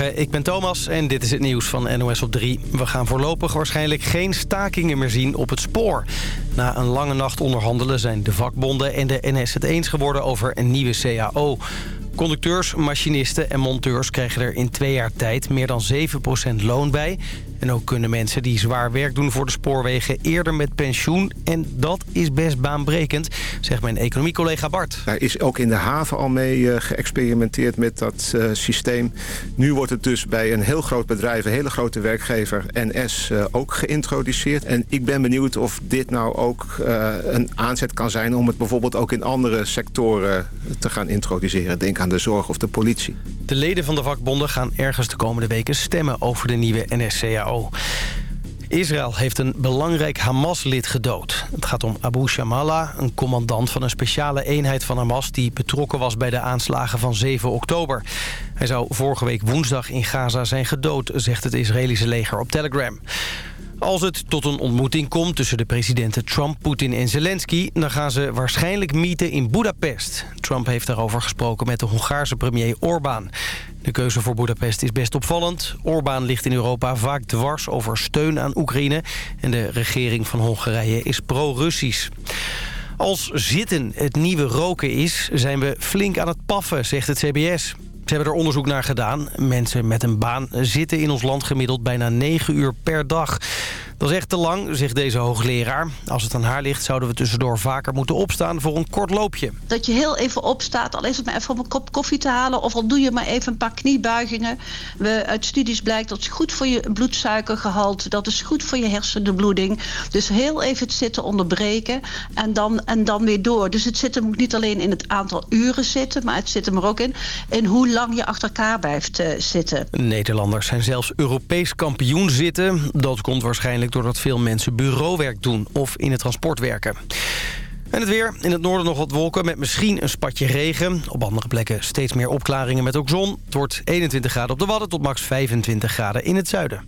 Ik ben Thomas en dit is het nieuws van NOS op 3. We gaan voorlopig waarschijnlijk geen stakingen meer zien op het spoor. Na een lange nacht onderhandelen zijn de vakbonden en de NS het eens geworden over een nieuwe CAO. Conducteurs, machinisten en monteurs krijgen er in twee jaar tijd meer dan 7% loon bij. En ook kunnen mensen die zwaar werk doen voor de spoorwegen eerder met pensioen. En dat is best baanbrekend, zegt mijn economiecollega Bart. Daar is ook in de haven al mee eh, geëxperimenteerd met dat uh, systeem. Nu wordt het dus bij een heel groot bedrijf, een hele grote werkgever, NS, uh, ook geïntroduceerd. En ik ben benieuwd of dit nou ook een aanzet kan zijn om het bijvoorbeeld ook in andere sectoren te gaan introduceren. Denk aan de zorg of de politie. De leden van de vakbonden gaan ergens de komende weken stemmen over de nieuwe NSCA. Israël heeft een belangrijk Hamas-lid gedood. Het gaat om Abu Shamala, een commandant van een speciale eenheid van Hamas... die betrokken was bij de aanslagen van 7 oktober. Hij zou vorige week woensdag in Gaza zijn gedood, zegt het Israëlische leger op Telegram. Als het tot een ontmoeting komt tussen de presidenten Trump, Poetin en Zelensky... dan gaan ze waarschijnlijk mieten in Budapest. Trump heeft daarover gesproken met de Hongaarse premier Orbán. De keuze voor Budapest is best opvallend. Orbán ligt in Europa vaak dwars over steun aan Oekraïne... en de regering van Hongarije is pro-Russisch. Als zitten het nieuwe roken is, zijn we flink aan het paffen, zegt het CBS. Ze hebben er onderzoek naar gedaan. Mensen met een baan zitten in ons land gemiddeld bijna 9 uur per dag. Dat is echt te lang, zegt deze hoogleraar. Als het aan haar ligt, zouden we tussendoor vaker moeten opstaan voor een kort loopje. Dat je heel even opstaat, al is het maar even om een kop koffie te halen... of al doe je maar even een paar kniebuigingen. We, uit studies blijkt dat is goed voor je bloedsuikergehalte... dat is goed voor je hersenbloeding. Dus heel even het zitten onderbreken en dan, en dan weer door. Dus het zit hem niet alleen in het aantal uren zitten... maar het zit hem er ook in, in hoe lang je achter elkaar blijft uh, zitten. Nederlanders zijn zelfs Europees kampioen zitten. Dat komt waarschijnlijk doordat veel mensen bureauwerk doen of in het transport werken. En het weer. In het noorden nog wat wolken met misschien een spatje regen. Op andere plekken steeds meer opklaringen met ook zon. Het wordt 21 graden op de Wadden tot max 25 graden in het zuiden.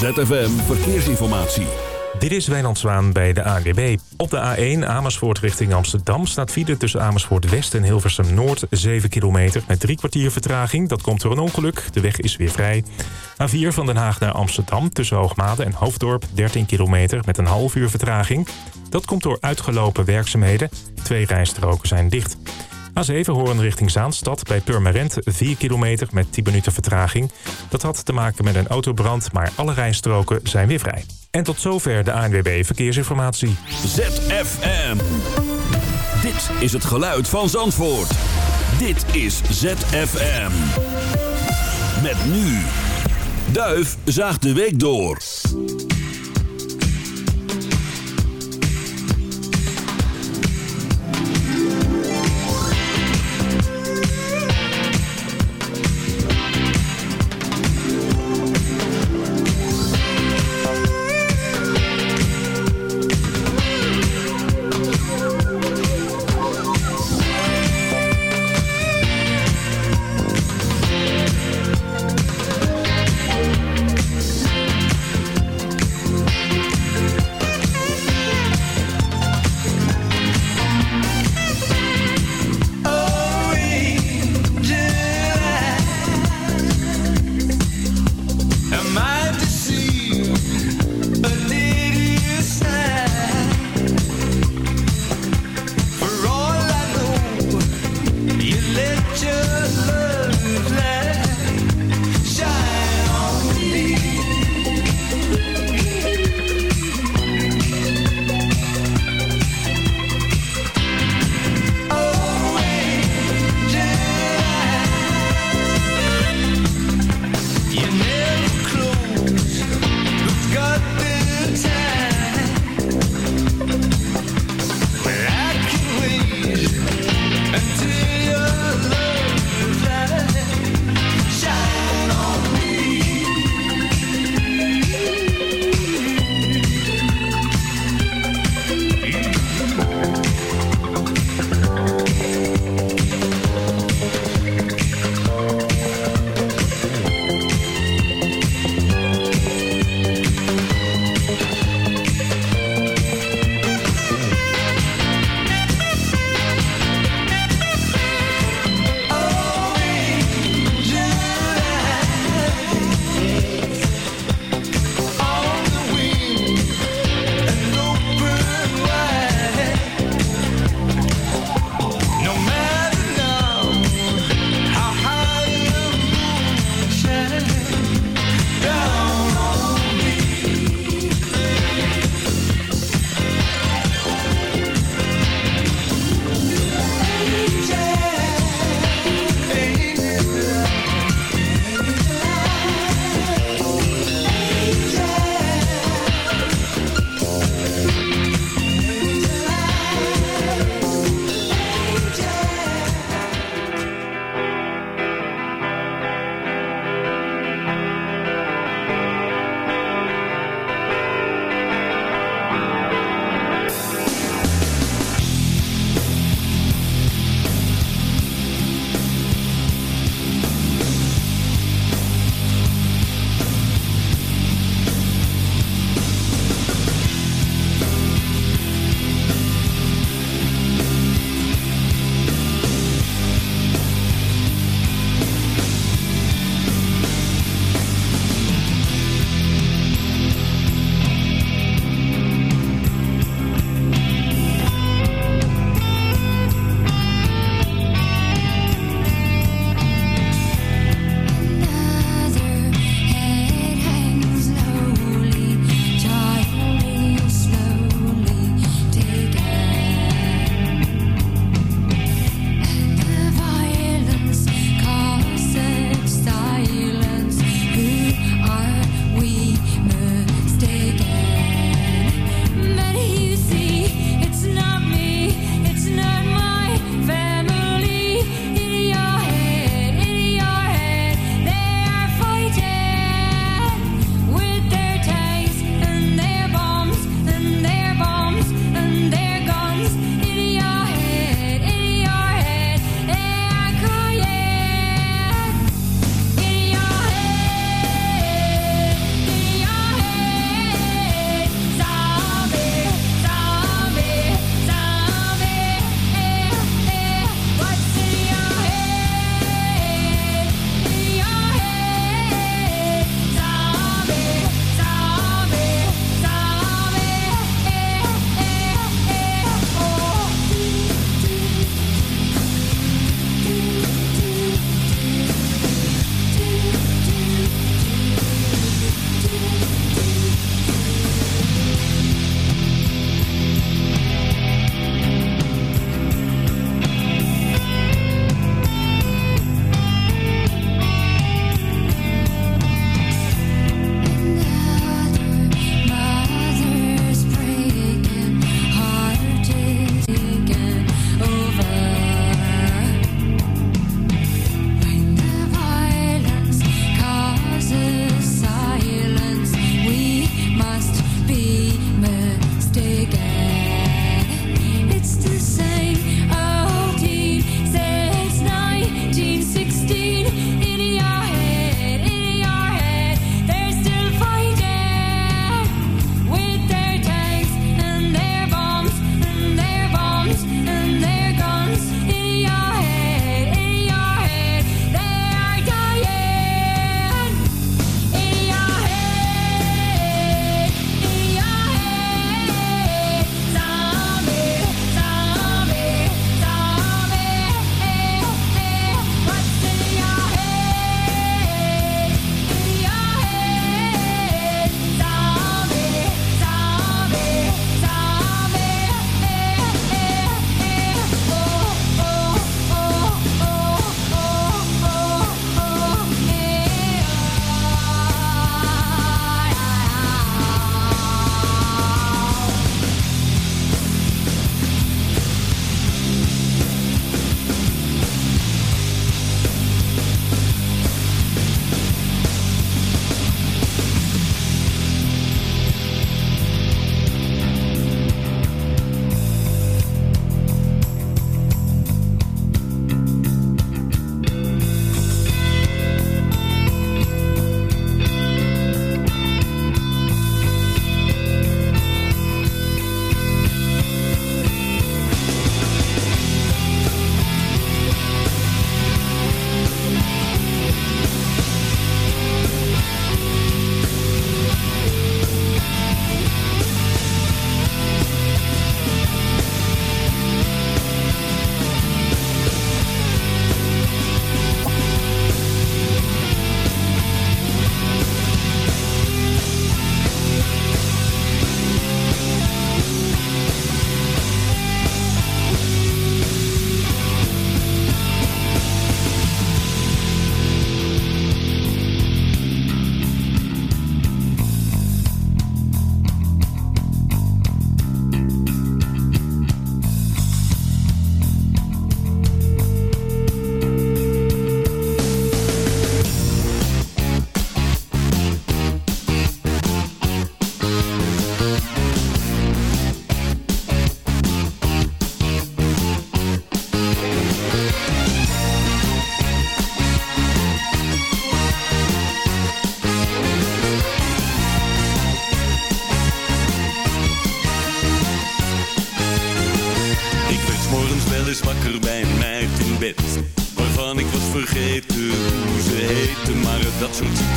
ZFM Verkeersinformatie. Dit is Wijnand Zwaan bij de ANWB. Op de A1 Amersfoort richting Amsterdam staat file tussen Amersfoort West en Hilversum Noord 7 kilometer met drie kwartier vertraging. Dat komt door een ongeluk. De weg is weer vrij. A4 van Den Haag naar Amsterdam tussen Hoogmade en Hoofddorp 13 kilometer met een half uur vertraging. Dat komt door uitgelopen werkzaamheden. Twee rijstroken zijn dicht. A7 Hoorn richting Zaanstad bij Purmerend 4 kilometer met 10 minuten vertraging. Dat had te maken met een autobrand, maar alle rijstroken zijn weer vrij. En tot zover de ANWB Verkeersinformatie. ZFM. Dit is het geluid van Zandvoort. Dit is ZFM. Met nu. Duif zaagt de week door.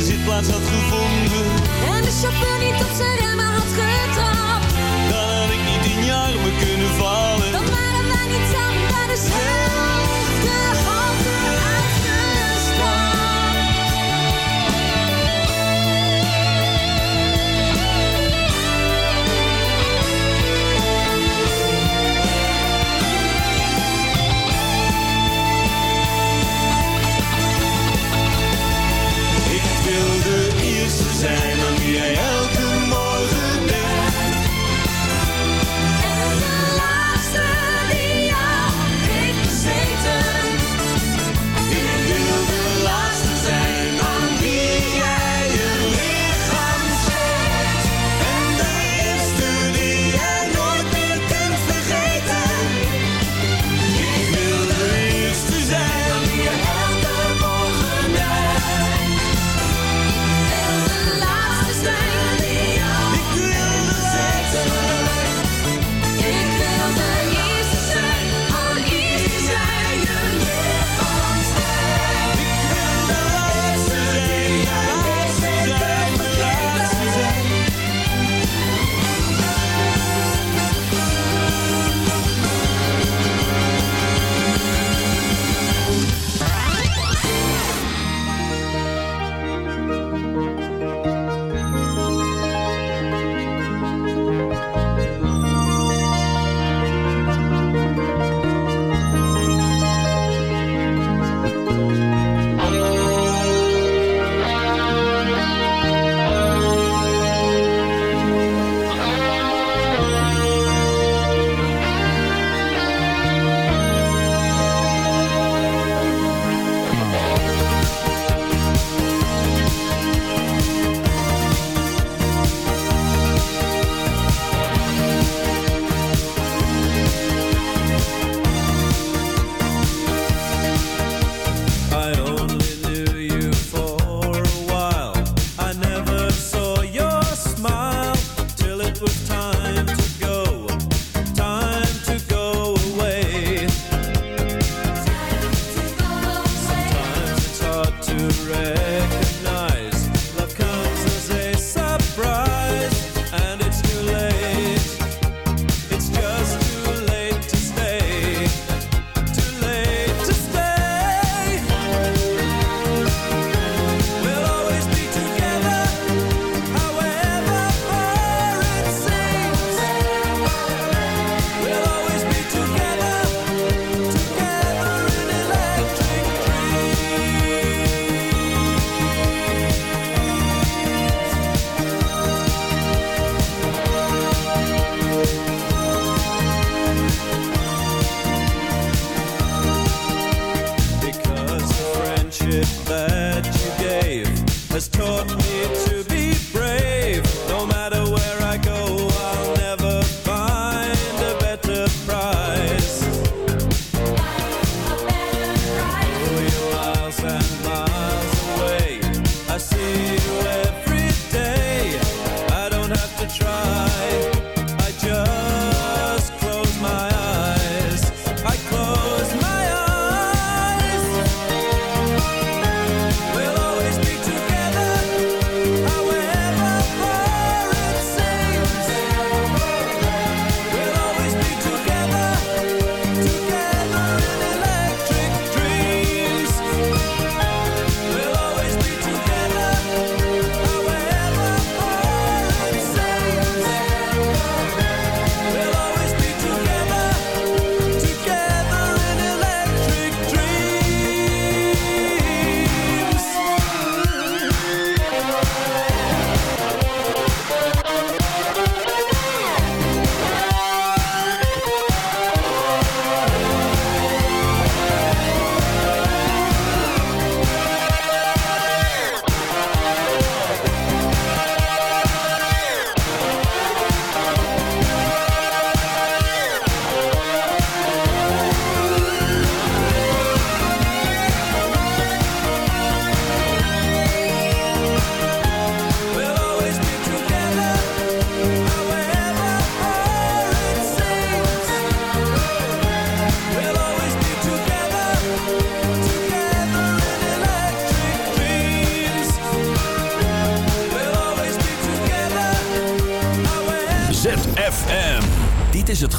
Een zitplaats had gevonden. En de chauffeur niet op zijn remmen had getrapt. Dan had ik niet in je armen kunnen vallen.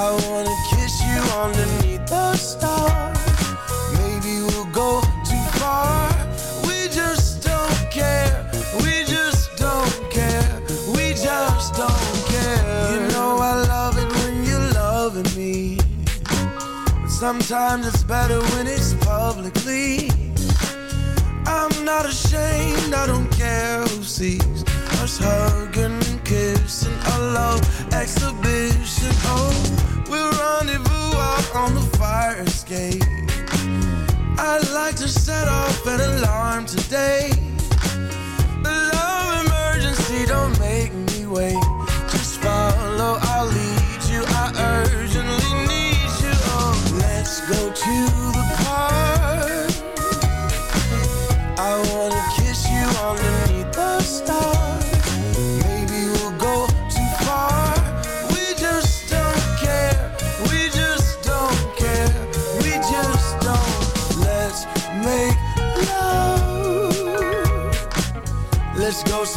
I wanna kiss you underneath the stars. Maybe we'll go too far. We just don't care. We just don't care. We just don't care. You know I love it when you're loving me. But sometimes it's better when it's publicly. I'm not ashamed, I don't care who sees us hugging and kissing. A love exhibition. Oh, rendezvous on the fire escape. I'd like to set off an alarm today.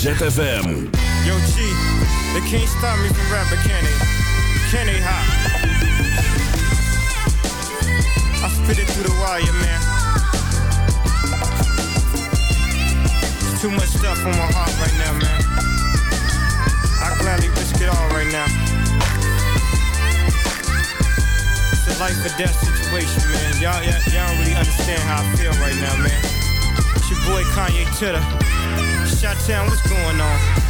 ZFM. Yo, G, they can't stop me from rapping, can they? Can they, ha? I spit it through the wire, man. Too much stuff on my heart right now, man. I gladly risk it all right now. It's a life or death situation, man. Y'all, y'all, y'all don't really understand how I feel right now, man. It's your boy Kanye Titter. Chi-Town, what's going on?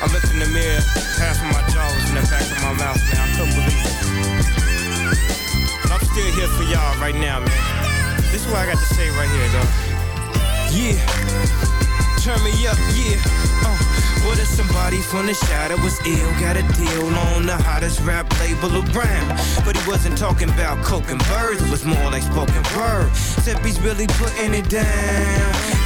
I looked in the mirror, half of my jaw was in the back of my mouth, man. I couldn't believe it. But I'm still here for y'all right now, man. This is what I got to say right here, though. Yeah. Turn me up, yeah. Uh. What if somebody from the shadow was ill? Got a deal on the hottest rap label around. But he wasn't talking about coke and birds, it was more like spoken word. Except he's really putting it down.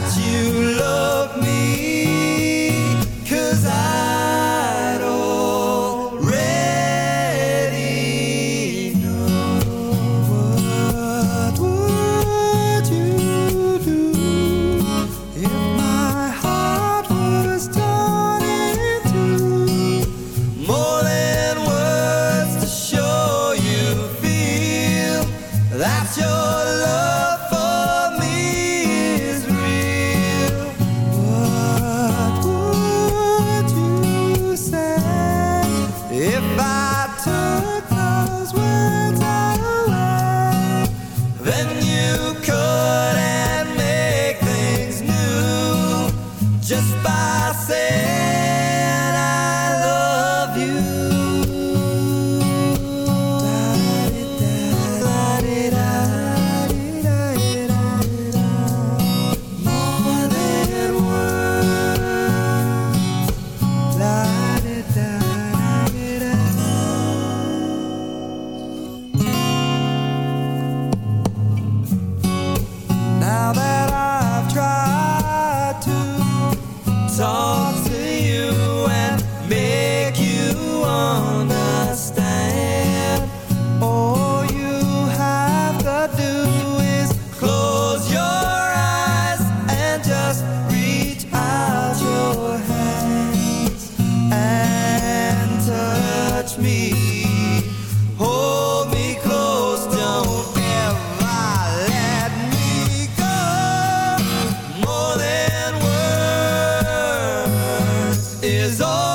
that you is all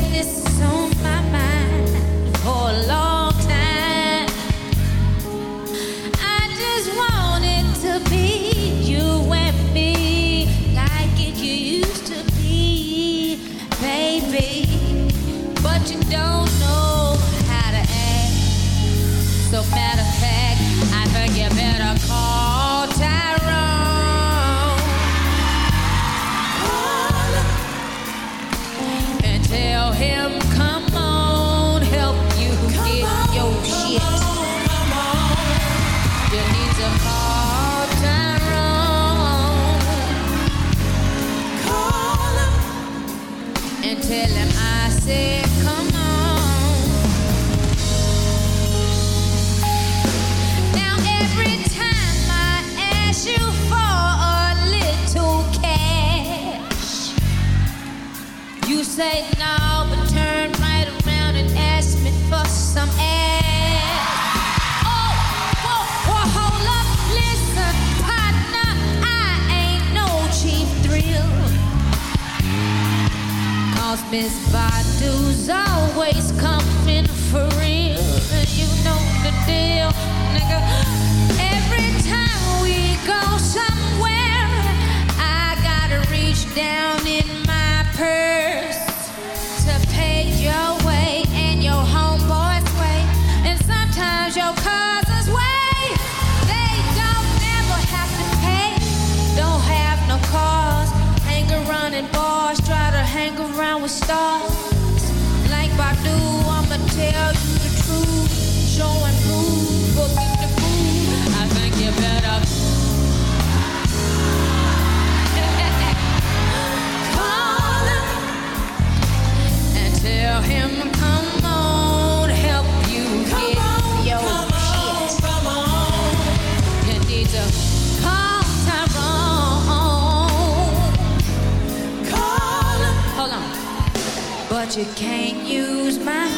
like this you can't use my